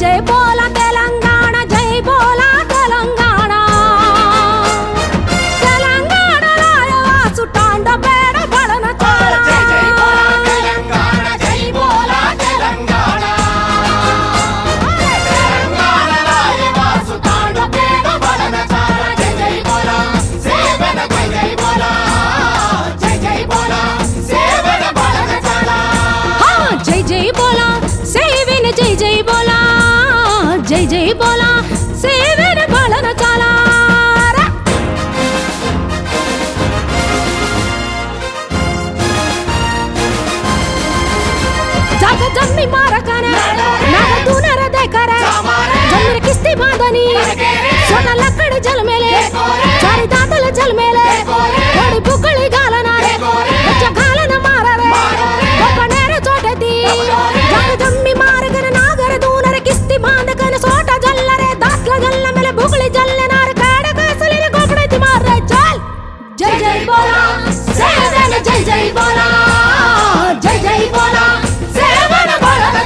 జై బోల తెలంగాణ. జై బోల తెలంగాణ తెలంగాణ. రాయవాసు తాండ పేడ చాల. జై జై బోల సేవన జై జై బోల விஜய் போலா சேவன பலன சாலார ஜக ஜம்மி மாரகன நாக தூனர தேக்கர ஜம்மி கிஸ்தி பாந்தனி சொன லக்கட ஜல் மேலே சாரி தாந்தல ஜல் மேலே ஓடி புக்கಳಿ ಹುಳಿ ಜಲ್ಲೆನಾರ ಕಾಡಗ ಸಲಿನ ಗೋಪಡೈತಿ ಮಾರ ಚಾಲ್ ಜೈ ಜೈ ಬೋಲಾ ಸೇನ ಸೇನ ಜೈ ಜೈ ಬೋಲಾ ಜೈ ಜೈ ಬೋಲಾ ಸೇವನ ಬೋಲದ